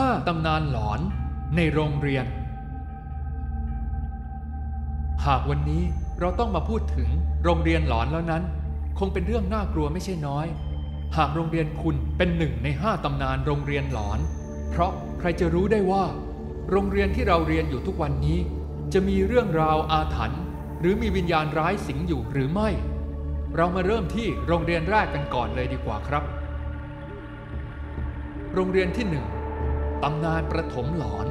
5 ตำนานหลอนในโรงเรียน หากวันนี้เราต้องมาพูดถึงโรงเรียนหลอนแล้วนั้น คงเป็นเรื่องน่ากลัวไม่ใช่น้อย หากโรงเรียนคุณเป็นหนึ่งในห้าตำนานโรงเรียนหลอน เพราะใครจะรู้ได้ว่า โรงเรียนที่เราเรียนอยู่ทุกวันนี้ จะมีเรื่องราวอาถรรพ์หรือมีวิญญาณร้ายสิงอยู่หรือไม่ เรามาเริ่มที่โรงเรียนแรกกันก่อนเลยดีกว่าครับ โรงเรียนที่หนึ่ง ตำนานประถมหลอน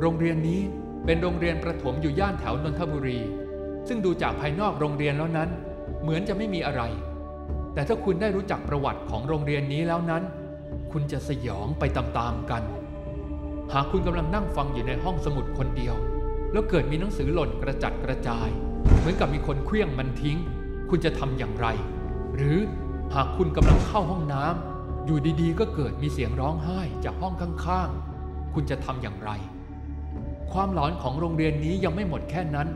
โรงเรียนนี้เป็นโรงเรียนประถมอยู่ย่านแถวนนทบุรี ซึ่งดูจากภายนอกโรงเรียนแล้วนั้น เหมือนจะไม่มีอะไร แต่ถ้าคุณได้รู้จักประวัติของโรงเรียนนี้แล้วนั้น คุณจะสยองไปตามๆกัน หากคุณกำลังนั่งฟังอยู่ในห้องสมุดคนเดียว แล้วเกิดมีหนังสือหล่นกระจัดกระจาย เหมือนกับมีคนเคลี้ยงมันทิ้ง คุณจะทำอย่างไร หรือหากคุณกำลังเข้าห้องน้ำ อยู่ดีๆ ก็เกิดมีเสียงร้องไห้จากห้องข้างๆ คุณจะทำอย่างไร ความหลอนของโรงเรียนนี้ยังไม่หมดแค่นั้น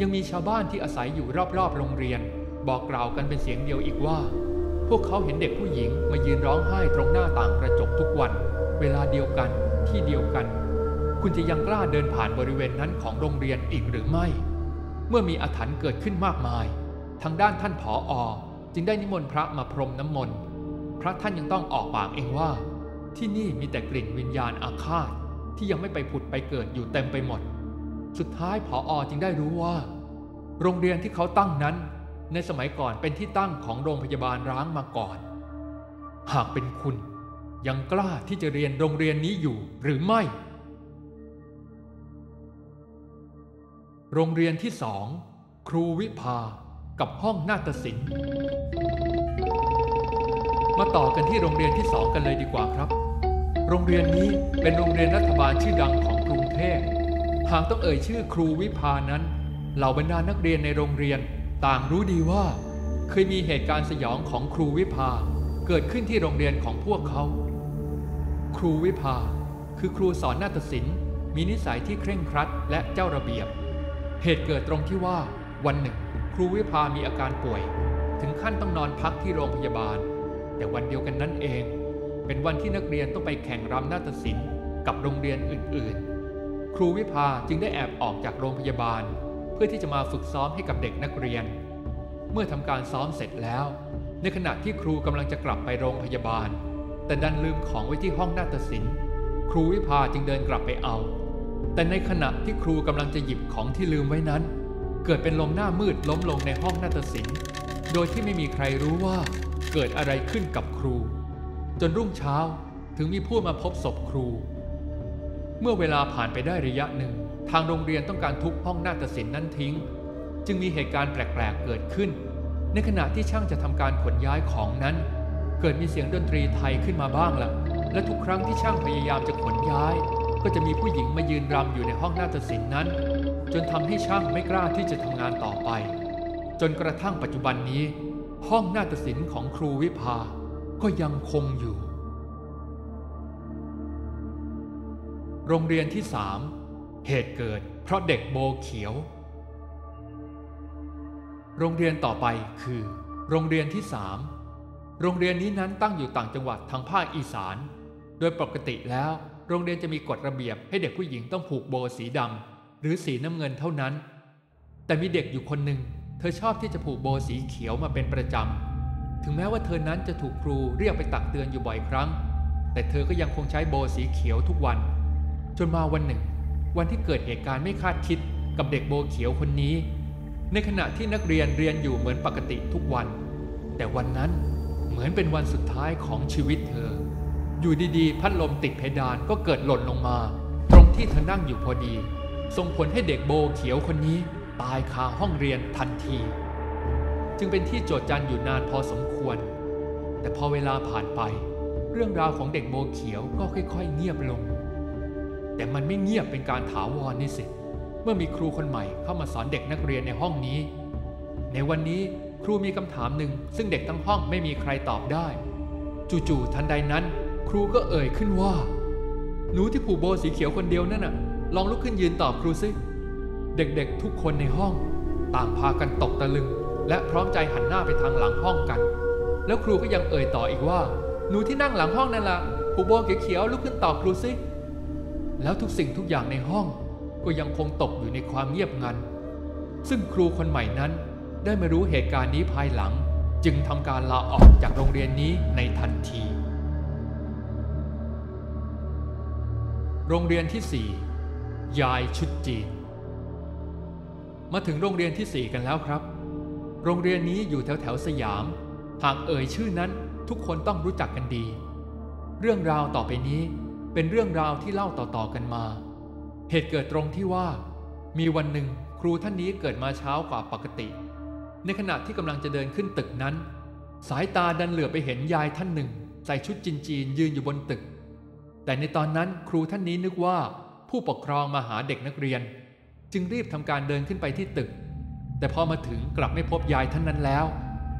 ยังมีชาวบ้านที่อาศัยอยู่รอบๆ โรงเรียน บอกกล่าวกันเป็นเสียงเดียวอีกว่า พวกเขาเห็นเด็กผู้หญิงมายืนร้องไห้ตรงหน้าต่างกระจกทุกวัน เวลาเดียวกันที่เดียวกัน คุณจะยังกล้าเดินผ่านบริเวณนั้นของโรงเรียนอีกหรือไม่ เมื่อมีอาถรรพ์เกิดขึ้นมากมาย ทางด้านท่านผออจึงได้นิมนต์พระมาพรมน้ำมนต์ พระท่านยังต้องออกปากเองว่า ที่นี่มีแต่กลิ่นวิญญาณอาฆาตที่ยังไม่ไปผุดไปเกิดอยู่เต็มไปหมด สุดท้ายผออจึงได้รู้ว่า โรงเรียนที่เขาตั้งนั้น ในสมัยก่อนเป็นที่ตั้งของโรงพยาบาลร้างมาก่อน หากเป็นคุณ ยังกล้าที่จะเรียนโรงเรียนนี้อยู่หรือไม่ โรงเรียนที่สองครูวิภากับห้องนาฏศิลป์ มาต่อกันที่โรงเรียนที่สองกันเลยดีกว่าครับ โรงเรียนนี้เป็นโรงเรียนรัฐบาลชื่อดังของกรุงเทพหากต้องเอ่ยชื่อครูวิภานั้น เหล่าบรรดานักเรียนในโรงเรียนต่างรู้ดีว่า เคยมีเหตุการณ์สยองของครูวิภาเกิดขึ้นที่โรงเรียนของพวกเขา ครูวิภาคือครูสอนนาฏศิลป์มีนิสัยที่เคร่งครัดและเจ้าระเบียบ เหตุเกิดตรงที่ว่าวันหนึ่ง ครูวิภามีอาการป่วย ถึงขั้นต้องนอนพักที่โรงพยาบาล แต่วันเดียวกันนั่นเอง เป็นวันที่นักเรียนต้องไปแข่งรำนาฏศิลป์กับโรงเรียนอื่นๆ ครูวิภาจึงได้แอบออกจากโรงพยาบาล เพื่อที่จะมาฝึกซ้อมให้กับเด็กนักเรียน เมื่อทำการซ้อมเสร็จแล้ว ในขณะที่ครูกำลังจะกลับไปโรงพยาบาล แต่ดันลืมของไว้ที่ห้องนาฏศิลป์ครูวิภาจึงเดินกลับไปเอา แต่ในขณะที่ครูกำลังจะหยิบของที่ลืมไว้นั้น เกิดเป็นลมหน้ามืดล้มลงในห้องนาฏศิลป์ โดยที่ไม่มีใครรู้ว่าเกิดอะไรขึ้นกับครู จนรุ่งเช้าถึงมีผู้มาพบศพครู เมื่อเวลาผ่านไปได้ระยะหนึ่ง ทางโรงเรียนต้องการทุบห้องนาฏศิลป์นั้นทิ้ง จึงมีเหตุการณ์แปลกๆเกิดขึ้น ในขณะที่ช่างจะทำการขนย้ายของนั้น เกิดมีเสียงดนตรีไทยขึ้นมาบ้างละ่ะ และทุกครั้งที่ช่างพยายามจะขนย้าย ก็จะมีผู้หญิงมายืนรำอยู่ในห้องนาฏศิลป์นั้น จนทำให้ช่างไม่กล้าที่จะทำงานต่อไป จนกระทั่งปัจจุบันนี้ ห้องนาฏศิลป์ของครูวิภาก็ยังคงอยู่ โรงเรียนที่สามเหตุเกิดเพราะเด็กโบเขียว โรงเรียนต่อไปคือ โรงเรียนที่สามโรงเรียนนี้นั้นตั้งอยู่ต่างจังหวัดทางภาคอีสาน โดยปกติแล้ว โรงเรียนจะมีกฎระเบียบให้เด็กผู้หญิงต้องผูกโบสีดำหรือสีน้ำเงินเท่านั้น แต่มีเด็กอยู่คนหนึ่ง เธอชอบที่จะผูกโบสีเขียวมาเป็นประจำ ถึงแม้ว่าเธอนั้นจะถูกครูเรียกไปตักเตือนอยู่บ่อยครั้ง แต่เธอก็ยังคงใช้โบสีเขียวทุกวัน จนมาวันหนึ่ง วันที่เกิดเหตุการณ์ไม่คาดคิดกับเด็กโบเขียวคนนี้ ในขณะที่นักเรียนเรียนอยู่เหมือนปกติทุกวัน แต่วันนั้นเหมือนเป็นวันสุดท้ายของชีวิตเธอ อยู่ดีๆ พัดลมติดเพดานก็เกิดหล่นลงมา ตรงที่เธอนั่งอยู่พอดี ส่งผลให้เด็กโบเขียวคนนี้ ตายคาห้องเรียนทันที จึงเป็นที่โจทจันอยู่นานพอสมควร แต่พอเวลาผ่านไป เรื่องราวของเด็กโบเขียวก็ค่อยๆ เงียบลง แต่มันไม่เงียบเป็นการถาวรนี่สิเมื่อมีครูคนใหม่เข้ามาสอนเด็กนักเรียนในห้องนี้ ในวันนี้ครูมีคำถามหนึ่งซึ่งเด็กทั้งห้องไม่มีใครตอบได้ จู่ๆทันใดนั้น ครูก็เอ่ยขึ้นว่า หนูที่ผูกโบสีเขียวคนเดียวนั่นน่ะ ลองลุกขึ้นยืนตอบครูสิ เด็กๆทุกคนในห้อง ต่างพากันตกตะลึง และพร้อมใจหันหน้าไปทางหลังห้องกัน แล้วครูก็ยังเอ่ยต่ออีกว่า หนูที่นั่งหลังห้องนั่นละ่ะผูโบเขียวๆลุกขึ้นตอบครูสิแล้วทุกสิ่งทุกอย่างในห้อง ก็ยังคงตกอยู่ในความเงียบงัน ซึ่งครูคนใหม่นั้น ได้มารู้เหตุการณ์นี้ภายหลัง จึงทำการลาออกจากโรงเรียนนี้ในทันที โรงเรียนที่ 4 ยายชุดจีน มาถึงโรงเรียนที่ 4 กันแล้วครับ โรงเรียนนี้อยู่แถวแถวสยาม หากเอ่ยชื่อนั้นทุกคนต้องรู้จักกันดี เรื่องราวต่อไปนี้เป็นเรื่องราวที่เล่าต่อๆกันมา เหตุเกิดตรงที่ว่า มีวันหนึ่งครูท่านนี้เกิดมาเช้ากว่าปกติ ในขณะที่กำลังจะเดินขึ้นตึกนั้น สายตาดันเหลือไปเห็นยายท่านหนึ่ง ใส่ชุดจีนๆยืนอยู่บนตึก แต่ในตอนนั้นครูท่านนี้นึกว่าผู้ปกครองมาหาเด็กนักเรียน จึงรีบทำการเดินขึ้นไปที่ตึก แต่พอมาถึงกลับไม่พบยายท่านนั้นแล้ว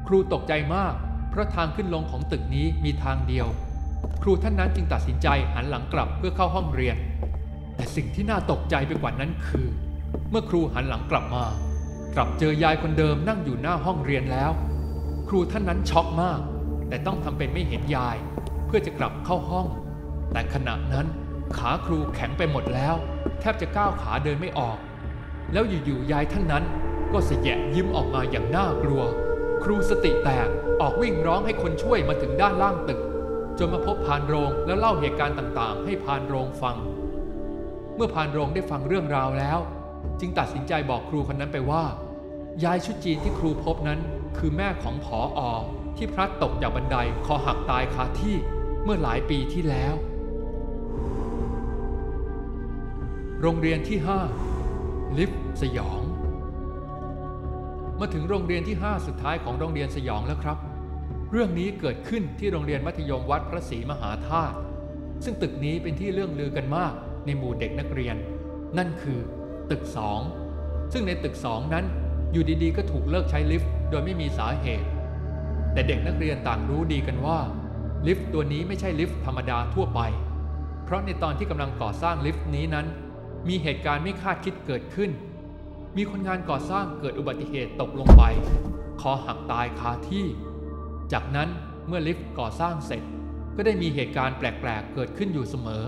ครูตกใจมาก เพราะทางขึ้นลงของตึกนี้มีทางเดียว ครูท่านนั้นจึงตัดสินใจหันหลังกลับเพื่อเข้าห้องเรียน แต่สิ่งที่น่าตกใจไปกว่านั้นคือ เมื่อครูหันหลังกลับมา กลับเจอยายคนเดิมนั่งอยู่หน้าห้องเรียนแล้ว ครูท่านนั้นช็อกมาก แต่ต้องทำเป็นไม่เห็นยาย เพื่อจะกลับเข้าห้อง แต่ขณะนั้นขาครูแข็งไปหมดแล้ว แทบจะก้าวขาเดินไม่ออก แล้วอยู่ๆยายท่านนั้น ก็เสยะยิ้มออกมาอย่างน่ากลัว ครูสติแตกออกวิ่งร้องให้คนช่วยมาถึงด้านล่างตึก จนมาพบพานโรงแล้วเล่าเหตุการณ์ต่างๆ ให้พานโรงฟัง เมื่อพานโรงได้ฟังเรื่องราวแล้ว จึงตัดสินใจบอกครูคนนั้นไปว่า ยายชุดจีนที่ครูพบนั้น คือแม่ของผออที่พลัดตกจากบันไดคอหักตายคาที่เมื่อหลายปีที่แล้ว โรงเรียนที่ 5 ลิฟต์สยอง มาถึงโรงเรียนที่ 5 สุดท้ายของโรงเรียนสยองแล้วครับ เรื่องนี้เกิดขึ้นที่โรงเรียนมัธยมวัดพระศรีมหาธาตุซึ่งตึกนี้เป็นที่เรื่องลือกันมากในหมู่เด็กนักเรียน นั่นคือตึกสองซึ่งในตึกสองนั้นอยู่ดีๆ ก็ถูกเลิกใช้ลิฟต์โดยไม่มีสาเหตุ แต่เด็กนักเรียนต่างรู้ดีกันว่า ลิฟต์ตัวนี้ไม่ใช่ลิฟต์ธรรมดาทั่วไป เพราะในตอนที่กำลังก่อสร้างลิฟต์นี้นั้น มีเหตุการณ์ไม่คาดคิดเกิดขึ้น มีคนงานก่อสร้างเกิดอุบัติเหตุตกลงไป คอหักตายคาที่ จากนั้นเมื่อลิฟต์ก่อสร้างเสร็จ ก็ได้มีเหตุการณ์แปลกๆ เกิดขึ้นอยู่เสมอ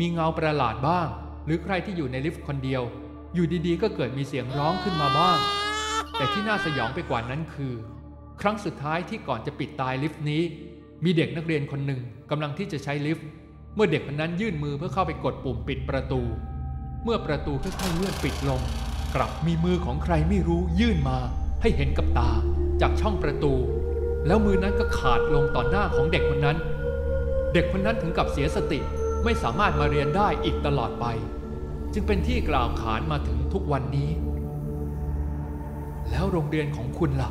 มีเงาประหลาดบ้าง หรือใครที่อยู่ในลิฟต์คนเดียว อยู่ดีๆ ก็เกิดมีเสียงร้องขึ้นมาบ้าง แต่ที่น่าสยองไปกว่านั้นคือ ครั้งสุดท้ายที่ก่อนจะปิดตายลิฟต์นี้ มีเด็กนักเรียนคนหนึ่งกำลังที่จะใช้ลิฟต์ เมื่อเด็กคนนั้นยื่นมือเพื่อเข้าไปกดปุ่มปิดประตู มื่อประตูค่อยๆเลื่อนปิดลง กลับมีมือของใครไม่รู้ยื่นมาให้เห็นกับตาจากช่องประตู แล้วมือนั้นก็ขาดลงต่อหน้าของเด็กคนนั้น เด็กคนนั้นถึงกับเสียสติไม่สามารถมาเรียนได้อีกตลอดไป จึงเป็นที่กล่าวขานมาถึงทุกวันนี้ แล้วโรงเรียนของคุณล่ะ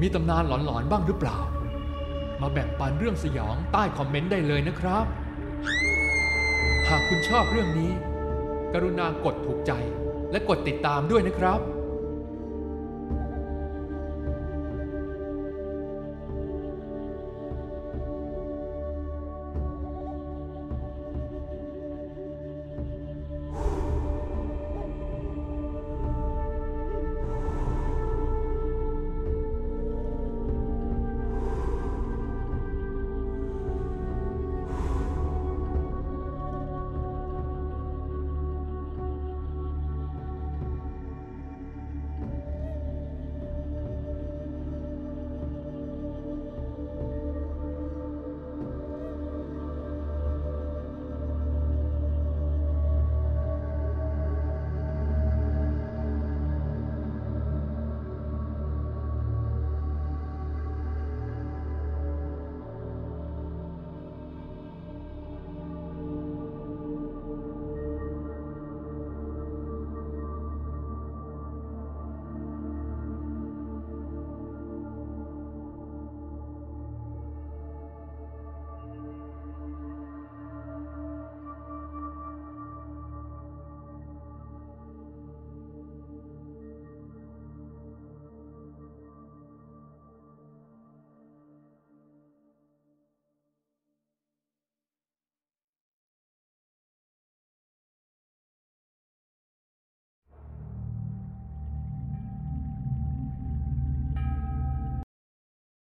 มีตำนานหลอนๆบ้างหรือเปล่า มาแบ่งปันเรื่องสยองใต้คอมเมนต์ได้เลยนะครับ หากคุณชอบเรื่องนี้ กรุณากดถูกใจและกดติดตามด้วยนะครับ